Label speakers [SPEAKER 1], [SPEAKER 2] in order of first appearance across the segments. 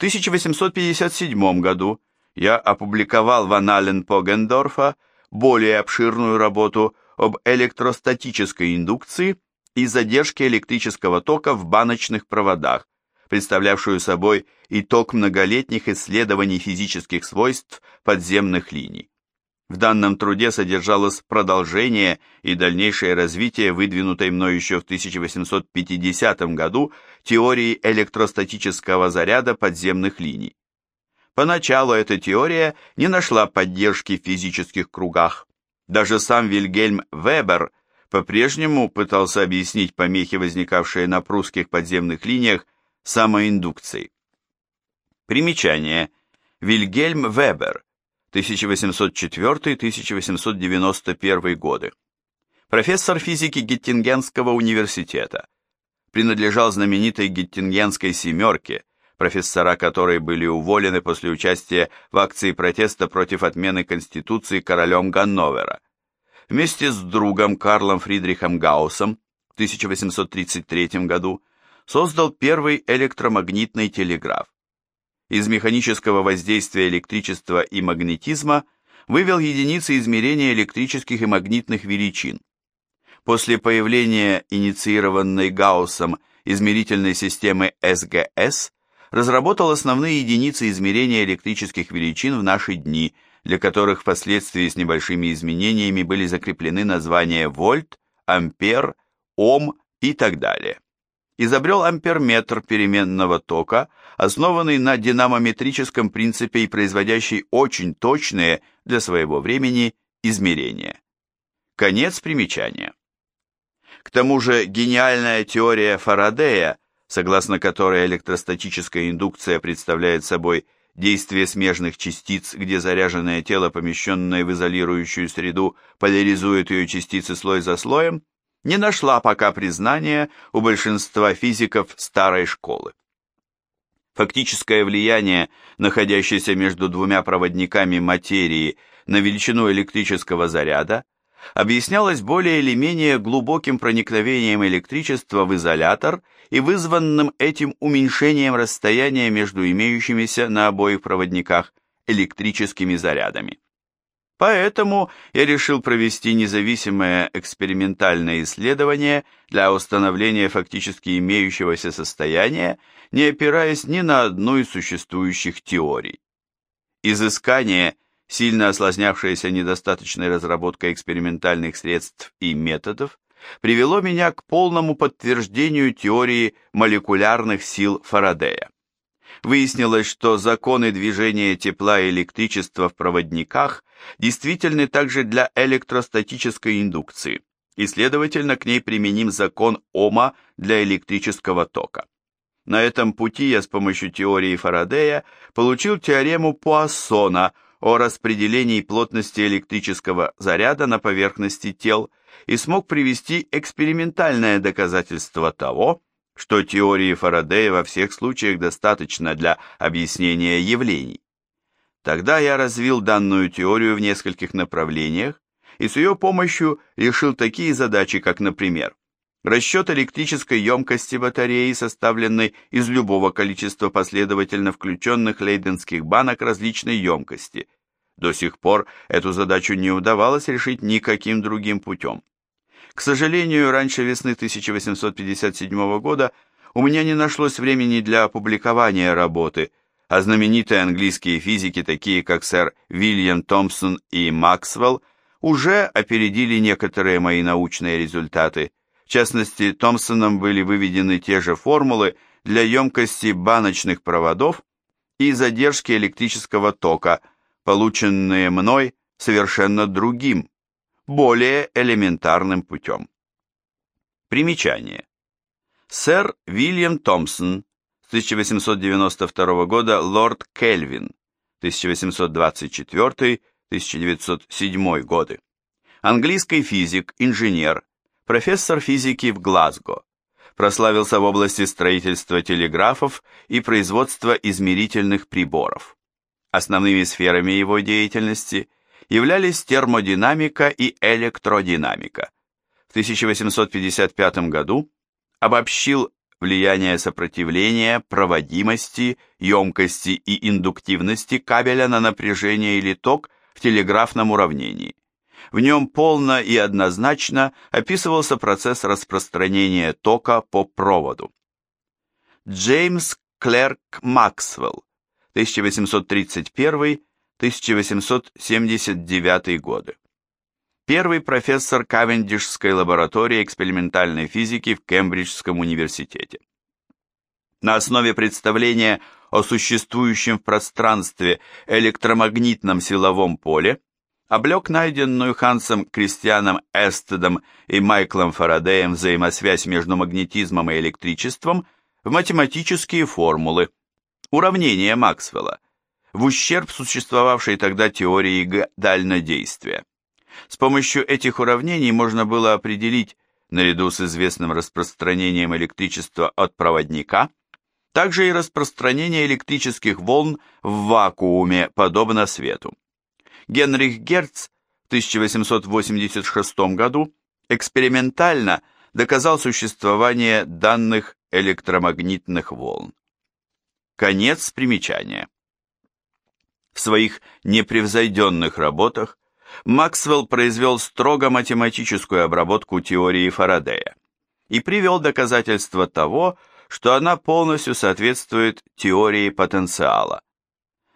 [SPEAKER 1] 1857 году я опубликовал в Анален Погендорфа более обширную работу об электростатической индукции и задержке электрического тока в баночных проводах, представлявшую собой итог многолетних исследований физических свойств подземных линий. В данном труде содержалось продолжение и дальнейшее развитие выдвинутой мной еще в 1850 году теории электростатического заряда подземных линий. Поначалу эта теория не нашла поддержки в физических кругах. Даже сам Вильгельм Вебер по-прежнему пытался объяснить помехи, возникавшие на прусских подземных линиях, самоиндукцией. Примечание. Вильгельм Вебер, 1804-1891 годы. Профессор физики Геттингенского университета. Принадлежал знаменитой Геттингенской семерке, профессора которой были уволены после участия в акции протеста против отмены Конституции королем Ганновера. Вместе с другом Карлом Фридрихом Гауссом в 1833 году создал первый электромагнитный телеграф из механического воздействия электричества и магнетизма вывел единицы измерения электрических и магнитных величин. После появления инициированной Гауссом измерительной системы СГС разработал основные единицы измерения электрических величин в наши дни, для которых впоследствии с небольшими изменениями были закреплены названия вольт, ампер, ом и так далее изобрел амперметр переменного тока, основанный на динамометрическом принципе и производящий очень точные для своего времени измерения. Конец примечания. К тому же гениальная теория Фарадея, согласно которой электростатическая индукция представляет собой действие смежных частиц, где заряженное тело, помещенное в изолирующую среду, поляризует ее частицы слой за слоем, не нашла пока признания у большинства физиков старой школы. Фактическое влияние, находящееся между двумя проводниками материи на величину электрического заряда, объяснялось более или менее глубоким проникновением электричества в изолятор и вызванным этим уменьшением расстояния между имеющимися на обоих проводниках электрическими зарядами. Поэтому я решил провести независимое экспериментальное исследование для установления фактически имеющегося состояния, не опираясь ни на одну из существующих теорий. Изыскание, сильно осложнявшееся недостаточной разработкой экспериментальных средств и методов, привело меня к полному подтверждению теории молекулярных сил Фарадея. Выяснилось, что законы движения тепла и электричества в проводниках действительны также для электростатической индукции, и, следовательно, к ней применим закон Ома для электрического тока. На этом пути я с помощью теории Фарадея получил теорему Пуассона о распределении плотности электрического заряда на поверхности тел и смог привести экспериментальное доказательство того, что теории Фарадея во всех случаях достаточно для объяснения явлений. Тогда я развил данную теорию в нескольких направлениях и с ее помощью решил такие задачи, как, например, расчет электрической емкости батареи, составленной из любого количества последовательно включенных лейденских банок различной емкости. До сих пор эту задачу не удавалось решить никаким другим путем. К сожалению, раньше весны 1857 года у меня не нашлось времени для опубликования работы, а знаменитые английские физики, такие как сэр Вильям Томпсон и Максвелл, уже опередили некоторые мои научные результаты. В частности, Томпсоном были выведены те же формулы для емкости баночных проводов и задержки электрического тока, полученные мной совершенно другим, более элементарным путем. Примечание. Сэр Вильям Томпсон, с 1892 года лорд Кельвин, 1824-1907 годы. Английский физик, инженер, профессор физики в Глазго. Прославился в области строительства телеграфов и производства измерительных приборов. Основными сферами его деятельности – являлись термодинамика и электродинамика. В 1855 году обобщил влияния сопротивления, проводимости, емкости и индуктивности кабеля на напряжение или ток в телеграфном уравнении. В нем полно и однозначно описывался процесс распространения тока по проводу. Джеймс Клерк Максвелл, 1831-1879 годы. Первый профессор Кавендишской лаборатории экспериментальной физики в Кембриджском университете. На основе представления о существующем в пространстве электромагнитном силовом поле облег найденную Хансом Кристианом Эстедом и Майклом Фарадеем взаимосвязь между магнетизмом и электричеством в математические формулы, уравнения Максвелла, в ущерб существовавшей тогда теории дальнодействия. С помощью этих уравнений можно было определить, наряду с известным распространением электричества от проводника, также и распространение электрических волн в вакууме, подобно свету. Генрих Герц в 1886 году экспериментально доказал существование данных электромагнитных волн. Конец примечания. В своих непревзойденных работах Максвелл произвел строго математическую обработку теории Фарадея и привел доказательства того, что она полностью соответствует теории потенциала.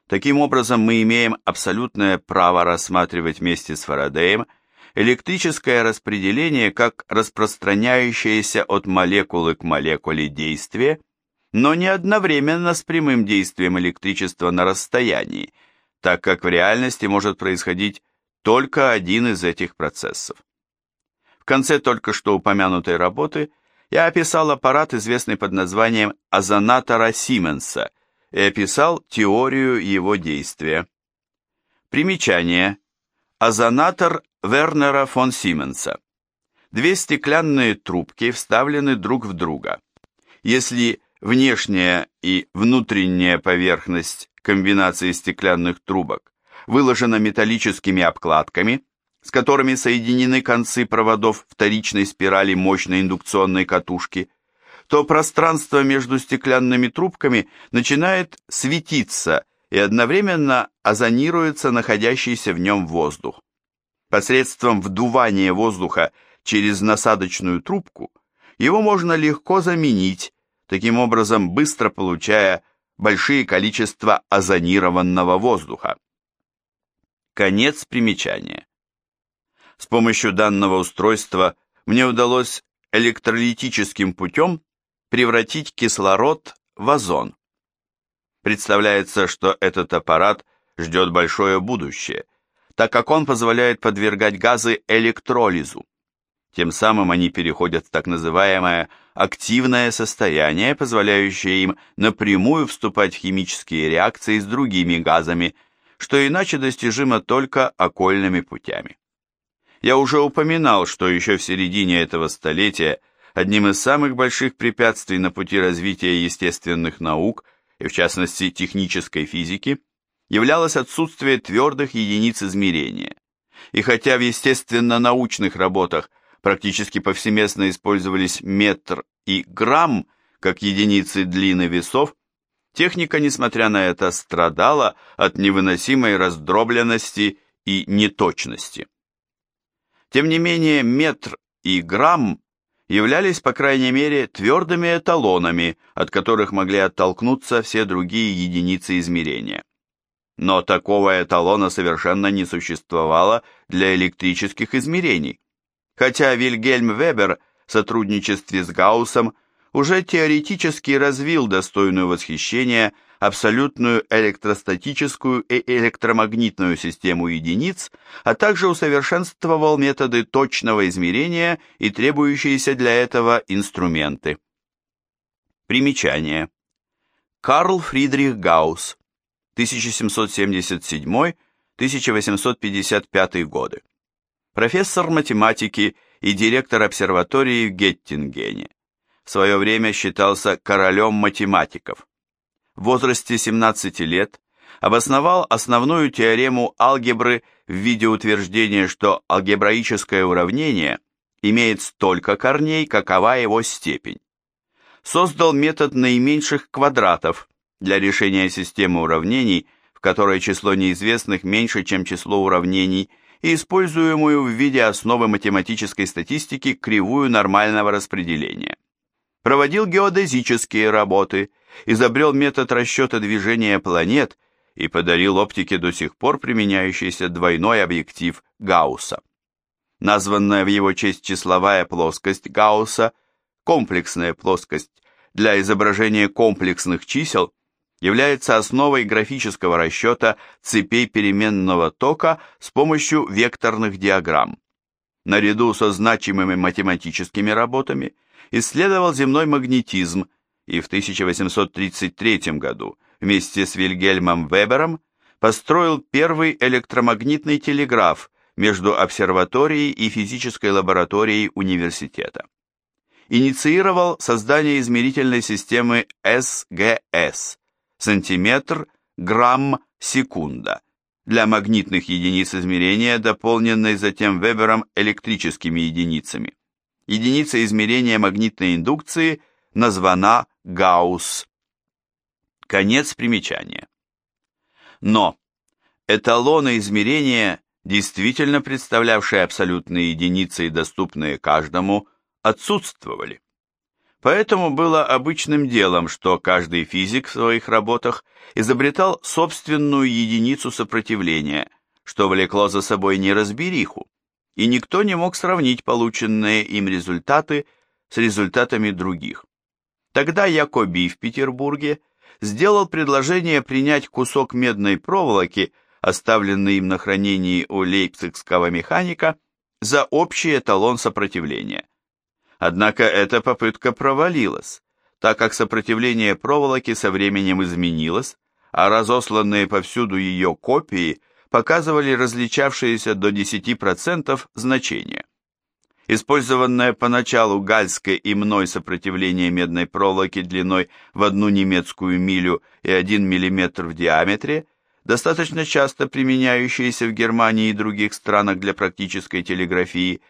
[SPEAKER 1] Таким образом, мы имеем абсолютное право рассматривать вместе с Фарадеем электрическое распределение как распространяющееся от молекулы к молекуле действие, но не одновременно с прямым действием электричества на расстоянии, так как в реальности может происходить только один из этих процессов. В конце только что упомянутой работы я описал аппарат, известный под названием озонатора Сименса – и описал теорию его действия. Примечание. Озонатор Вернера фон Сименса. Две стеклянные трубки вставлены друг в друга. Если внешняя и внутренняя поверхность комбинации стеклянных трубок выложена металлическими обкладками, с которыми соединены концы проводов вторичной спирали мощной индукционной катушки, то пространство между стеклянными трубками начинает светиться и одновременно озонируется находящийся в нем воздух. Посредством вдувания воздуха через насадочную трубку его можно легко заменить, таким образом быстро получая большие количества озонированного воздуха. Конец примечания. С помощью данного устройства мне удалось электролитическим путем превратить кислород в озон. Представляется, что этот аппарат ждет большое будущее, так как он позволяет подвергать газы электролизу. Тем самым они переходят в так называемое активное состояние, позволяющее им напрямую вступать в химические реакции с другими газами, что иначе достижимо только окольными путями. Я уже упоминал, что еще в середине этого столетия – одним из самых больших препятствий на пути развития естественных наук, и в частности технической физики, являлось отсутствие твердых единиц измерения. И хотя в естественно-научных работах практически повсеместно использовались метр и грамм как единицы длины весов, техника, несмотря на это, страдала от невыносимой раздробленности и неточности. Тем не менее, метр и грамм являлись, по крайней мере, твердыми эталонами, от которых могли оттолкнуться все другие единицы измерения. Но такого эталона совершенно не существовало для электрических измерений, хотя Вильгельм Вебер в сотрудничестве с Гауссом уже теоретически развил достойную восхищения абсолютную электростатическую и электромагнитную систему единиц, а также усовершенствовал методы точного измерения и требующиеся для этого инструменты. Примечание. Карл Фридрих Гаусс, 1777-1855 годы. Профессор математики и директор обсерватории в Геттингене. В свое время считался королем математиков в возрасте 17 лет обосновал основную теорему алгебры в виде утверждения, что алгебраическое уравнение имеет столько корней, какова его степень. создал метод наименьших квадратов для решения системы уравнений, в которой число неизвестных меньше, чем число уравнений, и используемую в виде основы математической статистики кривую нормального распределения. Проводил геодезические работы, изобрел метод расчета движения планет и подарил оптике до сих пор применяющийся двойной объектив Гаусса. Названная в его честь числовая плоскость Гаусса, комплексная плоскость для изображения комплексных чисел, является основой графического расчета цепей переменного тока с помощью векторных диаграмм. Наряду со значимыми математическими работами исследовал земной магнетизм и в 1833 году вместе с Вильгельмом Вебером построил первый электромагнитный телеграф между обсерваторией и физической лабораторией университета. Инициировал создание измерительной системы СГС – сантиметр, грамм, секунда для магнитных единиц измерения, дополненной затем Вебером электрическими единицами. Единица измерения магнитной индукции названа Гаусс. Конец примечания. Но эталоны измерения, действительно представлявшие абсолютные единицы и доступные каждому, отсутствовали. Поэтому было обычным делом, что каждый физик в своих работах изобретал собственную единицу сопротивления, что влекло за собой неразбериху, и никто не мог сравнить полученные им результаты с результатами других. Тогда Якоби в Петербурге сделал предложение принять кусок медной проволоки, оставленный им на хранении у лейпцигского механика, за общий эталон сопротивления. Однако эта попытка провалилась, так как сопротивление проволоки со временем изменилось, а разосланные повсюду ее копии показывали различавшиеся до 10% значения. Использованное поначалу гальское и мной сопротивление медной проволоки длиной в одну немецкую милю и 1 мм в диаметре, достаточно часто применяющееся в Германии и других странах для практической телеграфии,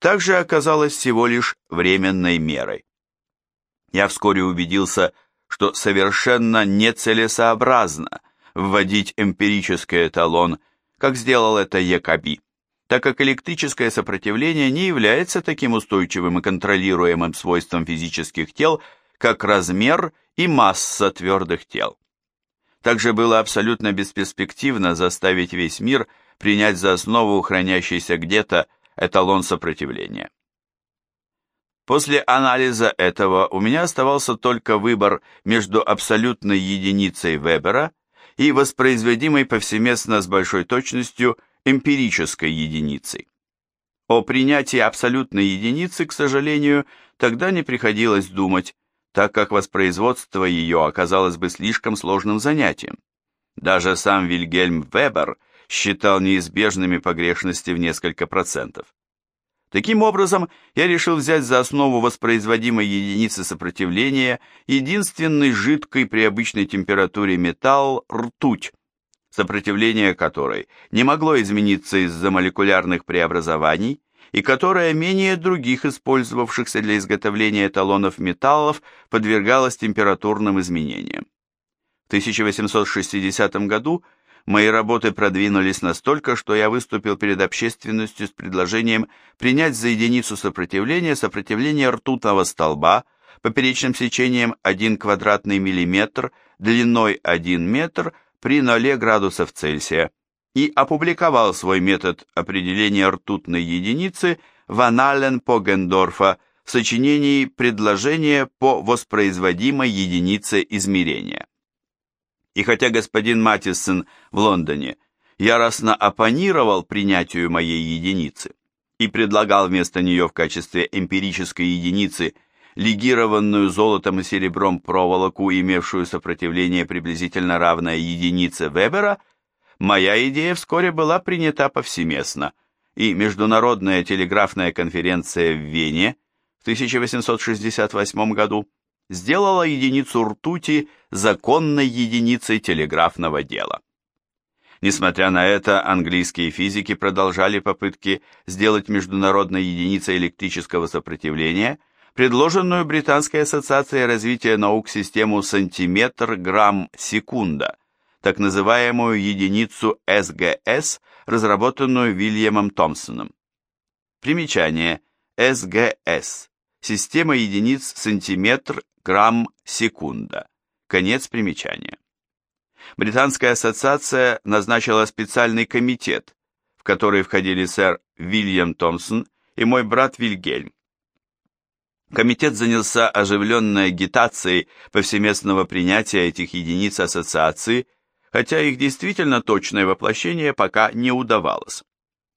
[SPEAKER 1] также оказалось всего лишь временной мерой. Я вскоре убедился, что совершенно нецелесообразно вводить эмпирический эталон, как сделал это Якоби так как электрическое сопротивление не является таким устойчивым и контролируемым свойством физических тел, как размер и масса твердых тел. Также было абсолютно бесперспективно заставить весь мир принять за основу хранящийся где-то эталон сопротивления. После анализа этого у меня оставался только выбор между абсолютной единицей Вебера и воспроизводимой повсеместно с большой точностью эмпирической единицей. О принятии абсолютной единицы, к сожалению, тогда не приходилось думать, так как воспроизводство ее оказалось бы слишком сложным занятием. Даже сам Вильгельм Вебер считал неизбежными погрешности в несколько процентов. Таким образом, я решил взять за основу воспроизводимой единицы сопротивления единственный жидкий при обычной температуре металл – ртуть, сопротивление которой не могло измениться из-за молекулярных преобразований и которая менее других использовавшихся для изготовления эталонов металлов подвергалась температурным изменениям. В 1860 году мои работы продвинулись настолько, что я выступил перед общественностью с предложением принять за единицу сопротивления сопротивление ртутного столба поперечным сечением 1 квадратный миллиметр, длиной 1 метр, при 0 градусов Цельсия и опубликовал свой метод определения ртутной единицы в Анален Погендорфа в сочинении «Предложение по воспроизводимой единице измерения». И хотя господин Матисон в Лондоне яростно оппонировал принятию моей единицы и предлагал вместо нее в качестве эмпирической единицы – легированную золотом и серебром проволоку, имевшую сопротивление приблизительно равное единице Вебера, моя идея вскоре была принята повсеместно, и Международная телеграфная конференция в Вене в 1868 году сделала единицу ртути законной единицей телеграфного дела. Несмотря на это, английские физики продолжали попытки сделать международной единицей электрического сопротивления – предложенную Британской ассоциацией развития наук систему сантиметр-грамм-секунда, так называемую единицу СГС, разработанную Вильямом Томпсоном. Примечание. СГС. Система единиц сантиметр-грамм-секунда. Конец примечания. Британская ассоциация назначила специальный комитет, в который входили сэр Вильям Томпсон и мой брат Вильгельм. Комитет занялся оживленной агитацией повсеместного принятия этих единиц ассоциации, хотя их действительно точное воплощение пока не удавалось.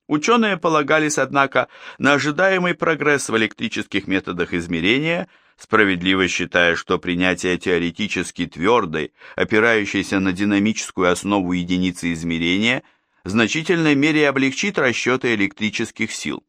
[SPEAKER 1] Ученые полагались, однако, на ожидаемый прогресс в электрических методах измерения, справедливо считая, что принятие теоретически твердой, опирающейся на динамическую основу единицы измерения, в значительной мере облегчит расчеты электрических сил.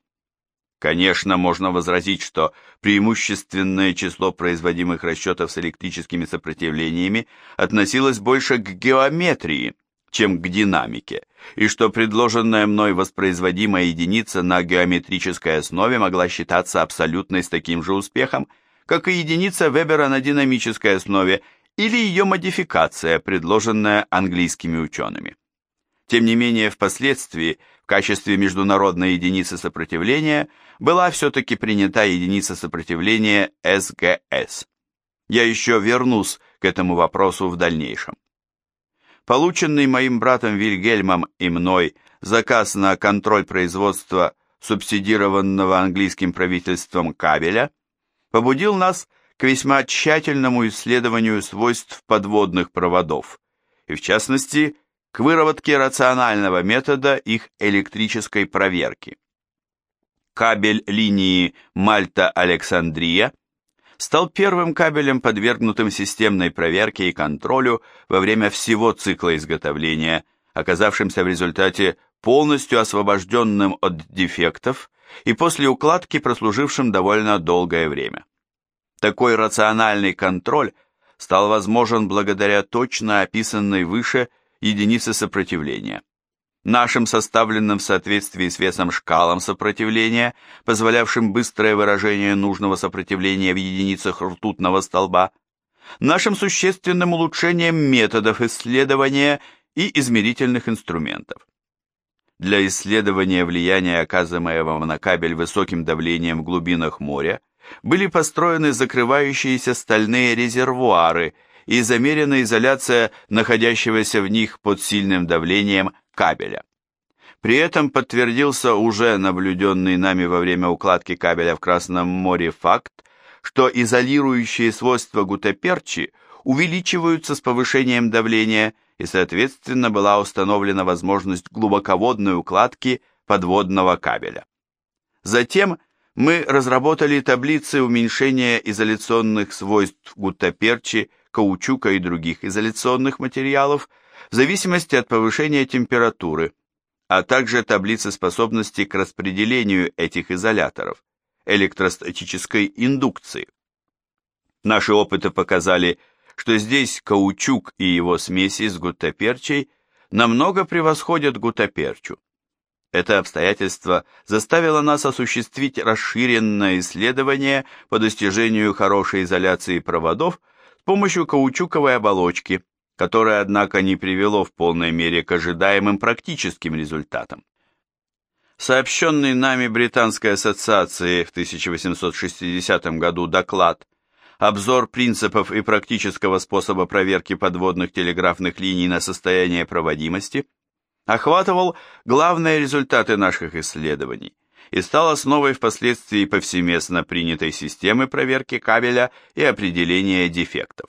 [SPEAKER 1] Конечно, можно возразить, что преимущественное число производимых расчетов с электрическими сопротивлениями относилось больше к геометрии, чем к динамике, и что предложенная мной воспроизводимая единица на геометрической основе могла считаться абсолютной с таким же успехом, как и единица Вебера на динамической основе или ее модификация, предложенная английскими учеными. Тем не менее, впоследствии в качестве международной единицы сопротивления была все-таки принята единица сопротивления СГС. Я еще вернусь к этому вопросу в дальнейшем. Полученный моим братом Вильгельмом и мной заказ на контроль производства субсидированного английским правительством кабеля побудил нас к весьма тщательному исследованию свойств подводных проводов, и в частности к выработке рационального метода их электрической проверки. Кабель линии Мальта-Александрия стал первым кабелем, подвергнутым системной проверке и контролю во время всего цикла изготовления, оказавшимся в результате полностью освобожденным от дефектов и после укладки прослужившим довольно долгое время. Такой рациональный контроль стал возможен благодаря точно описанной выше единицы сопротивления. Нашим составленным в соответствии с весом шкалам сопротивления, позволявшим быстрое выражение нужного сопротивления в единицах ртутного столба, нашим существенным улучшением методов исследования и измерительных инструментов. Для исследования влияния, оказываемого на кабель высоким давлением в глубинах моря, были построены закрывающиеся стальные резервуары и замерена изоляция находящегося в них под сильным давлением кабеля. При этом подтвердился уже наблюденный нами во время укладки кабеля в Красном море факт, что изолирующие свойства гутаперчи увеличиваются с повышением давления и, соответственно, была установлена возможность глубоководной укладки подводного кабеля. Затем мы разработали таблицы уменьшения изоляционных свойств гутаперчи каучука и других изоляционных материалов в зависимости от повышения температуры, а также таблицы способности к распределению этих изоляторов, электростатической индукции. Наши опыты показали, что здесь каучук и его смеси с гуттаперчей намного превосходят гуттаперчу. Это обстоятельство заставило нас осуществить расширенное исследование по достижению хорошей изоляции проводов помощью каучуковой оболочки, которое, однако, не привело в полной мере к ожидаемым практическим результатам. Сообщенный нами Британской ассоциацией в 1860 году доклад «Обзор принципов и практического способа проверки подводных телеграфных линий на состояние проводимости» охватывал главные результаты наших исследований, и стал основой впоследствии повсеместно принятой системы проверки кабеля и определения дефектов.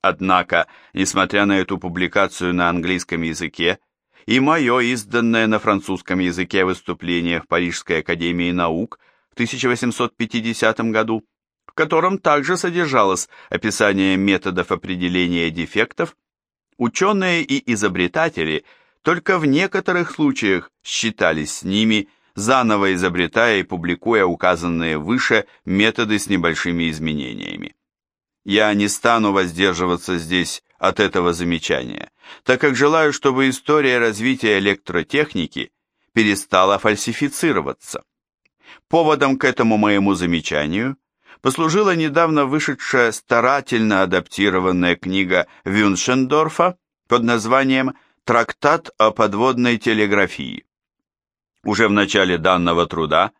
[SPEAKER 1] Однако, несмотря на эту публикацию на английском языке и мое изданное на французском языке выступление в Парижской академии наук в 1850 году, в котором также содержалось описание методов определения дефектов, ученые и изобретатели только в некоторых случаях считались с ними – заново изобретая и публикуя указанные выше методы с небольшими изменениями. Я не стану воздерживаться здесь от этого замечания, так как желаю, чтобы история развития электротехники перестала фальсифицироваться. Поводом к этому моему замечанию послужила недавно вышедшая старательно адаптированная книга Вюншендорфа под названием «Трактат о подводной телеграфии». Уже в начале данного труда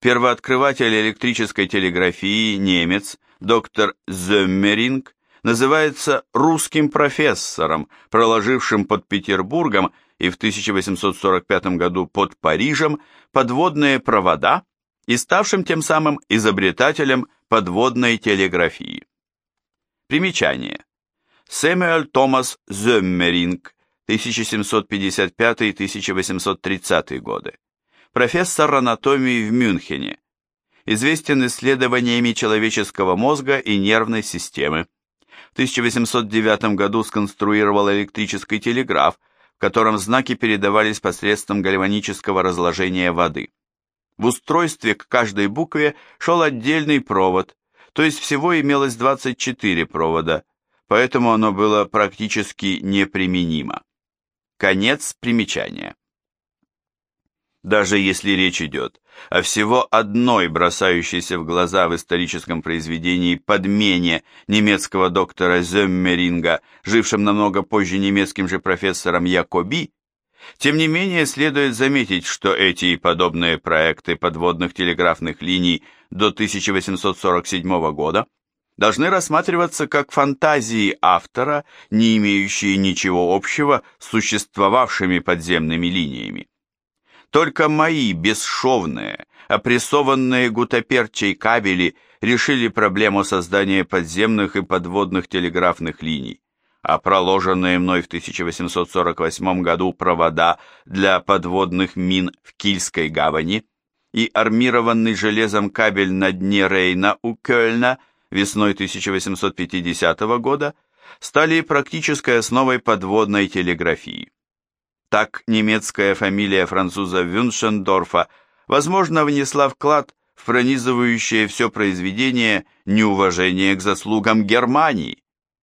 [SPEAKER 1] первооткрыватель электрической телеграфии немец доктор Земмеринг называется русским профессором, проложившим под Петербургом и в 1845 году под Парижем подводные провода и ставшим тем самым изобретателем подводной телеграфии. Примечание. Сэмюэль Томас Земмеринг, 1755-1830 годы. Профессор анатомии в Мюнхене. Известен исследованиями человеческого мозга и нервной системы. В 1809 году сконструировал электрический телеграф, в котором знаки передавались посредством гальванического разложения воды. В устройстве к каждой букве шел отдельный провод, то есть всего имелось 24 провода, поэтому оно было практически неприменимо. Конец примечания. Даже если речь идет о всего одной бросающейся в глаза в историческом произведении подмене немецкого доктора Земмеринга, жившим намного позже немецким же профессором Якоби, тем не менее следует заметить, что эти и подобные проекты подводных телеграфных линий до 1847 года должны рассматриваться как фантазии автора, не имеющие ничего общего с существовавшими подземными линиями. Только мои бесшовные, опрессованные гутоперчей кабели решили проблему создания подземных и подводных телеграфных линий, а проложенные мной в 1848 году провода для подводных мин в Кильской гавани и армированный железом кабель на дне Рейна у Кёльна весной 1850 года стали практической основой подводной телеграфии. Так немецкая фамилия француза Вюншендорфа, возможно, внесла вклад в пронизывающее все произведение неуважение к заслугам Германии.